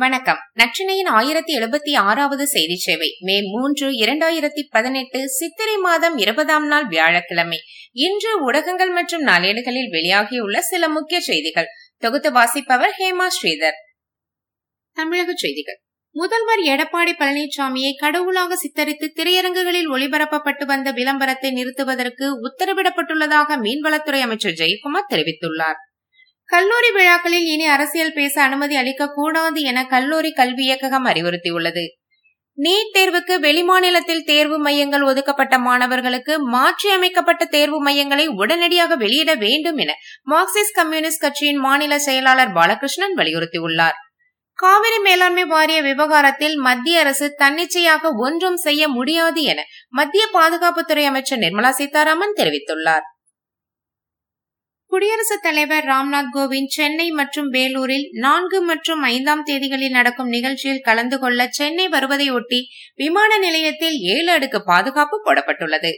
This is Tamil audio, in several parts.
வணக்கம். நச்சினையின் ஆயிரத்தி எழுபத்தி ஆறாவது செய்தி சேவை மே மூன்று இரண்டாயிரத்தி பதினெட்டு சித்திரை மாதம் இருபதாம் நாள் வியாழக்கிழமை. இன்று ஊடகங்கள் மற்றும் நாளேடுகளில் வெளியாகியுள்ள சில முக்கிய செய்திகள். தொகுத்து வாசிப்பவர் ஹேமா ஸ்ரீதர். தமிழக செய்திகள். முதல்வர் எடப்பாடி பழனிசாமியை கடவுளாக சித்தரித்து திரையரங்குகளில் ஒளிபரப்பப்பட்டு வந்த விளம்பரத்தை நிறுத்துவதற்கு உத்தரவிடப்பட்டுள்ளதாக மீன்வளத்துறை அமைச்சர் ஜெயக்குமார் தெரிவித்துள்ளார். கல்லூரி விழாக்களில் இனி அரசியல் பேச அனுமதி அளிக்க கூடாது என கல்லூரி கல்வி இயக்ககம் அறிவுறுத்தியுள்ளது. நீட் தேர்வுக்கு வெளிமாநிலத்தில் தேர்வு மையங்கள் ஒதுக்கப்பட்ட மாணவர்களுக்கு மாற்றி அமைக்கப்பட்ட தேர்வு மையங்களை உடனடியாக வெளியிட வேண்டும் என மார்க்சிஸ்ட் கம்யூனிஸ்ட் கட்சியின் மாநில செயலாளர் பாலகிருஷ்ணன் வலியுறுத்தியுள்ளார். காவிரி மேலாண்மை வாரிய விவகாரத்தில் மத்திய அரசு தன்னிச்சையாக ஒன்றும் செய்ய முடியாது என மத்திய பாதுகாப்புத்துறை அமைச்சர் நிர்மலா சீதாராமன் தெரிவித்துள்ளார். குடியரசுத் தலைவர் ராம்நாத் கோவிந்த் சென்னை மற்றும் வேலூரில் நான்கு மற்றும் ஐந்தாம் தேதிகளில் நடக்கும் நிகழ்ச்சியில் கலந்து கொள்ள சென்னை வருவதையொட்டி விமான நிலையத்தில் ஏழு அடுக்கு பாதுகாப்பு போடப்பட்டுள்ளது.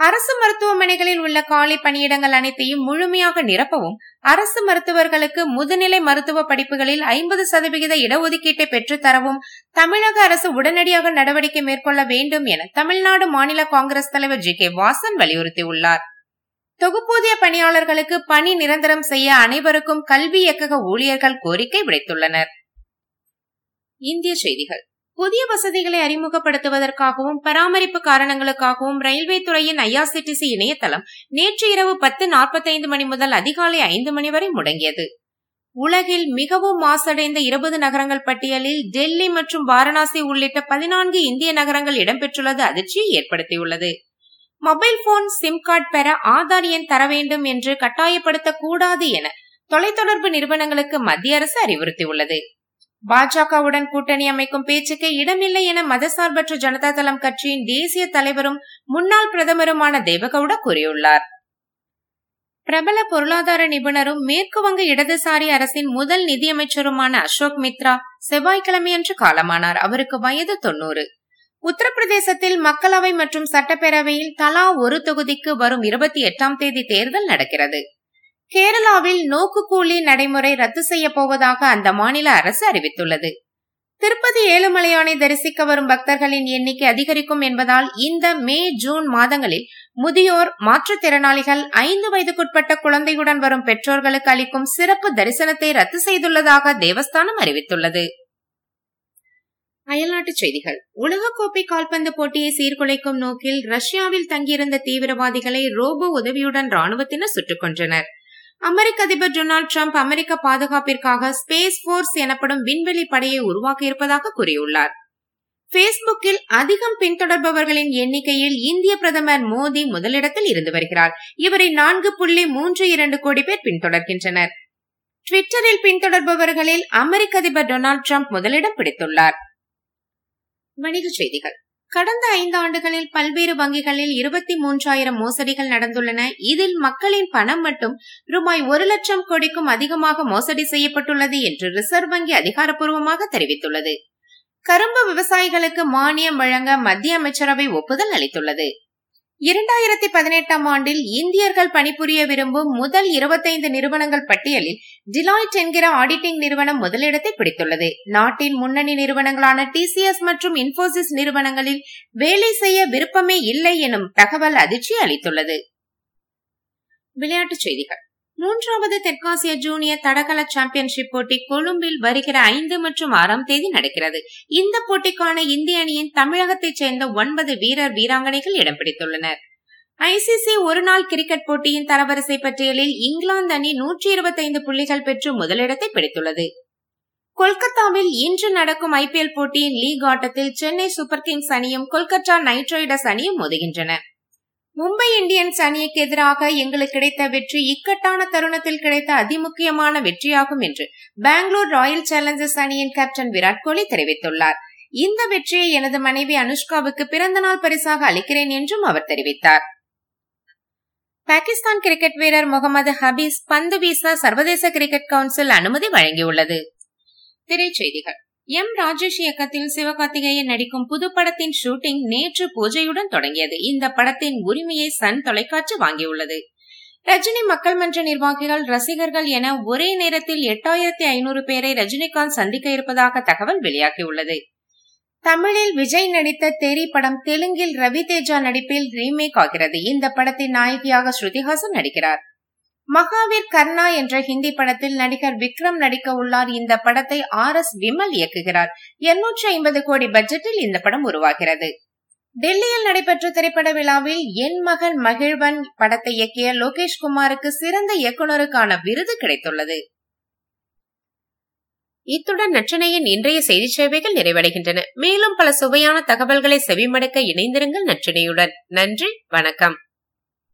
அரசு மருத்துவமனைகளில் உள்ள காலி பணியிடங்கள் அனைத்தையும் முழுமையாக நிரப்பவும் அரசு மருத்துவர்களுக்கு முதுநிலை மருத்துவ படிப்புகளில் ஐம்பது சதவிகித இடஒதுக்கீட்டை பெற்றுத்தரவும் தமிழக அரசு உடனடியாக நடவடிக்கை மேற்கொள்ள வேண்டும் என தமிழ்நாடு மாநில காங்கிரஸ் தலைவர் ஜி கே வாசன் வலியுறுத்தியுள்ளார். தொகுப்பூதிய பணியாளர்களுக்கு பணி நிரந்தரம் செய்ய அனைவருக்கும் கல்வி இயக்கக ஊழியர்கள் கோரிக்கை விடுத்துள்ளனர். இந்திய செய்திகள். புதிய வசதிகளை அறிமுகப்படுத்துவதற்காகவும் பராமரிப்பு காரணங்களுக்காகவும் ரயில்வே துறையின் ஐஆர்சிடிசி இணையதளம் நேற்று இரவு பத்து நாற்பத்தைந்து மணி முதல் அதிகாலை ஐந்து மணி வரை முடங்கியது. உலகில் மிகவும் மாசடைந்த இருபது நகரங்கள் பட்டியலில் டெல்லி மற்றும் வாரணாசி உள்ளிட்ட பதினான்கு இந்திய நகரங்கள் இடம்பெற்றுள்ளது அதிர்ச்சியை ஏற்படுத்தியுள்ளது. மொபைல் போன் சிம் கார்டு பெற ஆதார் எண் தர வேண்டும் என்று கட்டாயப்படுத்தக்கூடாது என தொலைத்தொடர்பு நிறுவனங்களுக்கு மத்திய அரசு அறிவுறுத்தியுள்ளது. பாஜகவுடன் கூட்டணி அமைக்கும் பேச்சுக்கு இடமில்லை என மதசார்பற்ற ஜனதா தளம் கட்சியின் தேசிய தலைவரும் முன்னாள் பிரதமருமான தேவகவுடா கூறியுள்ளார். பிரபல பொருளாதார நிபுணரும் மேற்கு வங்க இடதுசாரி அரசின் முதல் நிதியமைச்சருமான அசோக் மித்ரா செவ்வாய்க்கிழமையன்று காலமானார். அவருக்கு வயது தொன்னூறு உத்தரப்பிரதேசத்தில் மக்களவை மற்றும் சட்டப்பேரவையில் தலா ஒரு தொகுதிக்கு வரும் இருபத்தி எட்டாம் தேதி தேர்தல் நடக்கிறது. கேரளாவில் நோக்கு கூலி நடைமுறை ரத்து செய்ய போவதாக அந்த மாநில அரசு அறிவித்துள்ளது. திருப்பதி ஏழுமலையானை தரிசிக்க வரும் பக்தர்களின் எண்ணிக்கை அதிகரிக்கும் என்பதால் இந்த மே ஜூன் மாதங்களில் முதியோர் மாற்றுத்திறனாளிகள் ஐந்து வயதுக்குட்பட்ட குழந்தையுடன் வரும் பெற்றோர்களுக்கு அளிக்கும் சிறப்பு தரிசனத்தை ரத்து செய்துள்ளதாக தேவஸ்தானம் அறிவித்துள்ளது. அயல்நாட்டுச் செய்திகள். உலகக்கோப்பை கால்பந்து போட்டியை சீர்குலைக்கும் நோக்கில் ரஷ்யாவில் தங்கியிருந்த தீவிரவாதிகளை ரோபோ உதவியுடன் ராணுவத்தினர் சுட்டுக் கொன்றனர். அமெரிக்க அதிபர் டொனால்டு டிரம்ப் அமெரிக்க பாதுகாப்பிற்காக ஸ்பேஸ் போர்ஸ் எனப்படும் விண்வெளி படையை உருவாக்கியிருப்பதாக கூறியுள்ளார். பேஸ்புக்கில் அதிகம் பின்தொடர்பவர்களின் எண்ணிக்கையில் இந்திய பிரதமர் மோடி முதலிடத்தில் இருந்து வருகிறார். இவரை நான்கு புள்ளி மூன்று இரண்டு கோடி பேர் பின்தொடர்கின்றனர். ட்விட்டரில் பின்தொடர்பவர்களில் அமெரிக்க அதிபர் டொனால்டு டிரம்ப் முதலிடம் பிடித்துள்ளார். வணிகச் செய்திகள். கடந்த ஐந்து ஆண்டுகளில் பல்வேறு வங்கிகளில் இருபத்தி மூன்றாயிரம் மோசடிகள் நடந்துள்ளன. இதில் மக்களின் பணம் மட்டும் ரூபாய் ஒரு லட்சம் கோடிக்கும் அதிகமாக மோசடி செய்யப்பட்டுள்ளது என்று ரிசர்வ் வங்கி அதிகாரப்பூர்வமாக தெரிவித்துள்ளது. கரும்பு விவசாயிகளுக்கு மானியம் வழங்க மத்திய அமைச்சரவை ஒப்புதல் அளித்துள்ளது. இரண்டாயிரத்தி பதினெட்டாம் ஆண்டில் இந்தியர்கள் பணிபுரிய விரும்பும் முதல் இருபத்தைந்து நிறுவனங்கள் பட்டியலில் டிலாய்ட் என்கிற ஆடிட்டிங் நிறுவனம் முதலிடத்தை பிடித்துள்ளது. நாட்டின் முன்னணி நிறுவனங்களான டிசிஎஸ் மற்றும் இன்போசிஸ் நிறுவனங்களில் வேலை செய்ய விருப்பமே இல்லை எனும் தகவல் அதிர்ச்சி அளித்துள்ளது. விளையாட்டுச் செய்திகள். மூன்றாவது தெற்காசிய ஜூனியர் தடகள சாம்பியன்ஷிப் போட்டி கொழும்பில் வருகிற ஐந்து மற்றும் ஆறாம் தேதி நடக்கிறது. இந்த போட்டிக்கான இந்திய அணியின் தமிழகத்தைச் சேர்ந்த ஒன்பது வீரர் வீராங்கனைகள் இடம் பிடித்துள்ளனர். ஐசிசி ஒருநாள் கிரிக்கெட் போட்டியின் தரவரிசை பட்டியலில் இங்கிலாந்து அணி நூற்றி இருபத்தைந்து புள்ளிகள் பெற்று முதலிடத்தை பிடித்துள்ளது. கொல்கத்தாவில் இன்று நடக்கும் ஐபிஎல் போட்டியின் லீக் ஆட்டத்தில் சென்னை சூப்பர் கிங்ஸ் அணியும் கொல்கத்தா நைட் ரைடர்ஸ் அணியும் மோதுகின்றன. மும்பை இந்தியன்ஸ் அணிக்கு எதிராக எங்களுக்கு கிடைத்த வெற்றி இக்கட்டான தருணத்தில் கிடைத்த அதிமுக்கியமான வெற்றியாகும் என்று பெங்களூர் ராயல் சேலஞ்சர்ஸ் அணியின் கேப்டன் விராட் கோலி தெரிவித்துள்ளார். இந்த வெற்றியை எனது மனைவி அனுஷ்காவுக்கு பிறந்த நாள் பரிசாக அளிக்கிறேன் என்றும் அவர் தெரிவித்தார். பாகிஸ்தான் கிரிக்கெட் வீரர் முகமது ஹபீஸ் பந்து வீச சர்வதேச கிரிக்கெட் கவுன்சில் அனுமதி வழங்கியுள்ளது. திரைச்செய்திகள். எம் ராஜேஷ் இயக்கத்தில் சிவகார்த்திகேயன் நடிக்கும் புது படத்தின் ஷூட்டிங் நேற்று பூஜையுடன் தொடங்கியது. இந்த படத்தின் உரிமையை சன் தொலைக்காட்சி வாங்கியுள்ளது. ரஜினி மக்கள் மன்ற நிர்வாகிகள் ரசிகர்கள் என ஒரே நேரத்தில் எட்டாயிரத்தி ஐநூறு பேரை ரஜினிகாந்த் சந்திக்க இருப்பதாக தகவல் வெளியாகியுள்ளது. தமிழில் விஜய் நடித்த தெரி படம் தெலுங்கில் ரவி தேஜா நடிப்பில் ரீமேக் ஆகிறது. இந்த படத்தின் நாயகியாக ஸ்ருதிஹாசன் நடிக்கிறார். மகாவீர் கர்ணா என்ற ஹிந்தி படத்தில் நடிகர் விக்ரம் நடிக்க உள்ளார். இந்த படத்தை ஆர் எஸ் விமல் இயக்குகிறார். எண்ணூற்றி ஐம்பது கோடி பட்ஜெட்டில் இந்த படம் உருவாகிறது. டெல்லியில் நடைபெற்ற திரைப்பட விழாவில் என் மகன் மகிழ்வன் படத்தை இயக்கிய லோகேஷ் குமாருக்கு சிறந்த இயக்குநருக்கான விருது கிடைத்துள்ளது. இத்துடன் நற்றினையின் இன்றைய செய்தி சேவைகள் நிறைவடைகின்றன. மேலும் பல சுவையான தகவல்களை செவிமடுக்க இணைந்திருங்கள் நற்றினையுடன். நன்றி வணக்கம்.